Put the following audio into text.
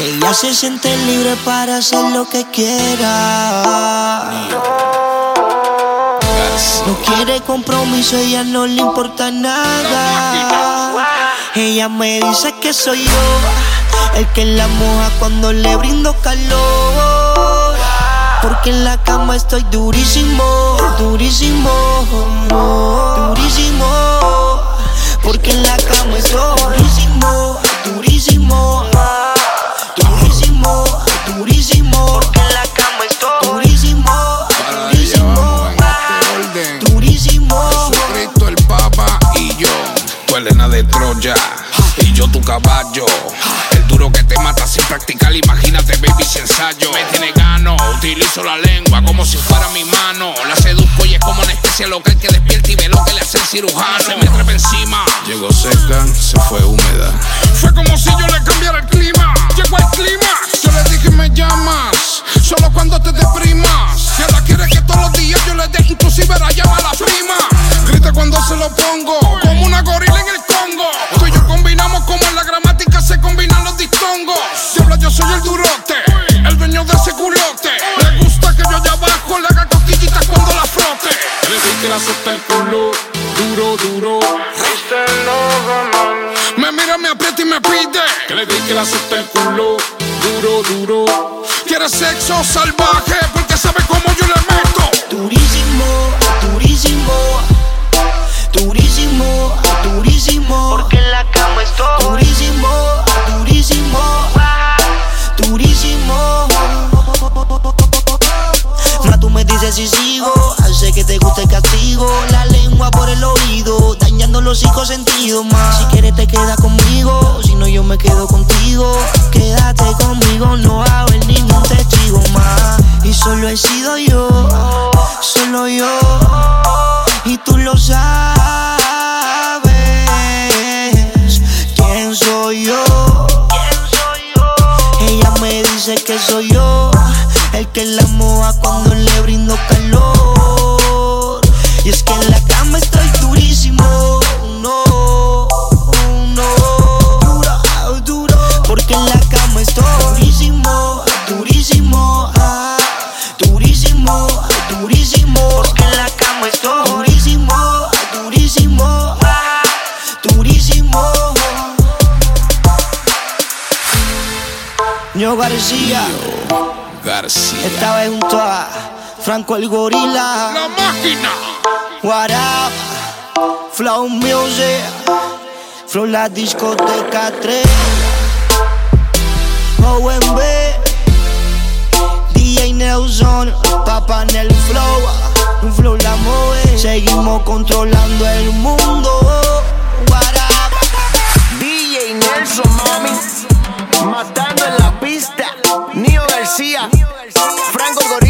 Ella se siente libre para hacer lo que quiera. No quiere compromiso, ella no le importa nada. Ella me dice que soy yo, el que la moja cuando le brindo calor. Porque en la cama estoy durísimo, durísimo, de Troya y yo tu caballo. El duro que te mata sin practicar, imagínate baby si ensayo. Me tiene gano, utilizo la lengua como si fuera mi mano. La seduzco y es como anestesia local que despierta y ve lo que le hace el cirujano. Se me trepa encima. Llegó seca, se fue húmeda. Fue como si yo le cambiara el clima. Llegó el clima. Yo le dije me llamas, solo cuando te deprimas. Si ella quiere que todos los días yo le dé, inclusive la llama a la prima. Grita cuando se lo pongo, culo, duro, duro. Me mira, me aprieta y me pide que le di que la suelta el culo, duro, duro. Quiere sexo salvaje porque sabe cómo yo le meto. Durísimo, durísimo, durísimo, durísimo. Porque en la cama estoy durísimo, durísimo, durísimo. Ma tú me dices si sigo, que te guste el castigo. La lengua por el oído, dañando los cinco sentidos más. Si quieres te quedas conmigo, si no yo me quedo contigo. Quédate conmigo, no va a haber ningún testigo más. Y solo he sido yo, solo yo. Y tú lo sabes. ¿Quién soy yo? Ella me dice que soy yo, el que la moja cuando le brindo calor. Y es que en la cama estoy durísimo, no, no, duro, duro. Porque en la cama estoy durísimo, durísimo, ah, durísimo, durísimo. Porque en la cama estoy durísimo, durísimo, ah, durísimo. Ño García. García. Esta vez junto a Franco el Gorila. La máquina. What up? Flow Music, Flow la discoteca 3, OMB, DJ Nelson, Papa en el Flow, Flow la mueve, seguimos controlando el mundo. What up? DJ Nelson, mami, matando en la pista, Nio García, Franco Gorilla.